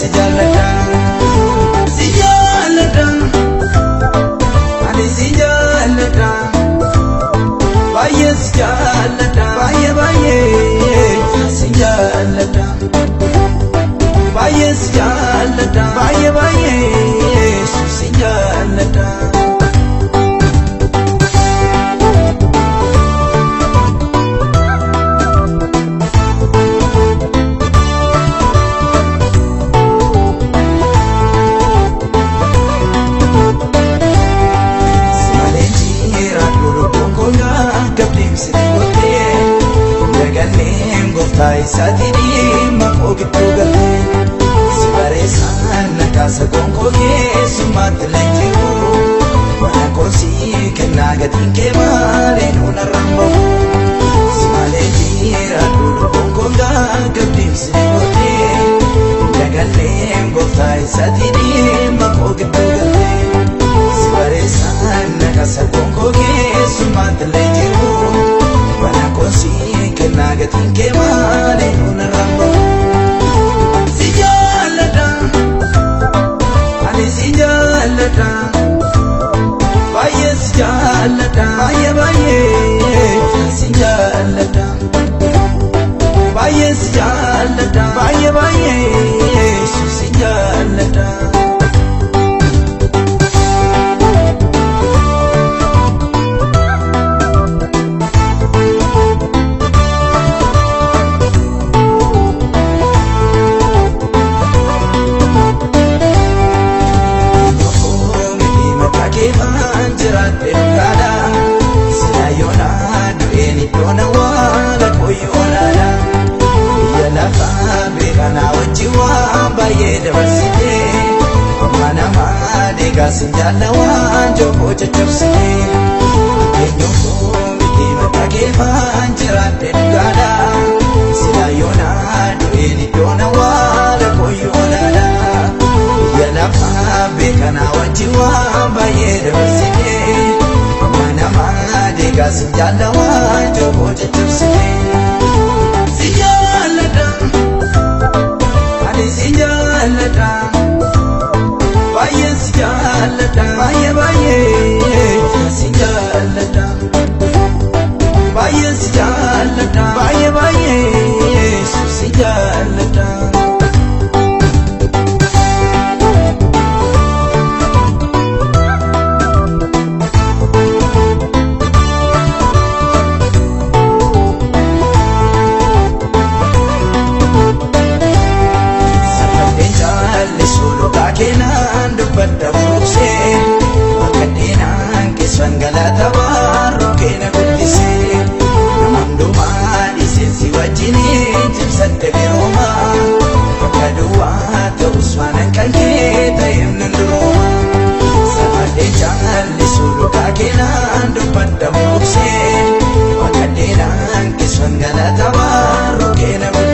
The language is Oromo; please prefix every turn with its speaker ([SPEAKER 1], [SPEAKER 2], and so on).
[SPEAKER 1] sejalan Dagalleen gooftaa isaatii dhimma koo gidduu galte Si bareessaan nakaasa gonkoo keessummaatti leenji'u Mana koosii kennaa gatiin kee maalee nuun arrambamu Simaleen jiraadhu lubbuun koo akka deemsite goote Dagalleen gooftaa isaatii dhimma koo gidduu galte Si bareessaan naqasa gonkoo keessummaatti leenji'u Wana koosii kennaa gatiin kee maalee nuun arrambamu Si jaalladha Ani si jaalladha Baay'ee si jaalladha Baay'ee baay'ee Kaas njalla waan jokoo caccabsitee Addeenyoon kun biqii maddaqee faan jiraadhe dhugaadha Silaa yoonaa du'een iddoona waala qoyyoo olaadha Biyya lafaa beekanaa wajji waan baay'ee dabarsitee Ammaa namaa deegaas njalla waan tabaarroo keena guddisee namaan dhumaa dhiseensii wajjinii jibsadde biroomaa bakka duwwaa ta'us waanan qayyee ta'eef nan duroomaa sabaadee jaallisu lukaa keenaan dubbadda moksee bakka deenaan qiswan galaa tabaarroo keena guddisee.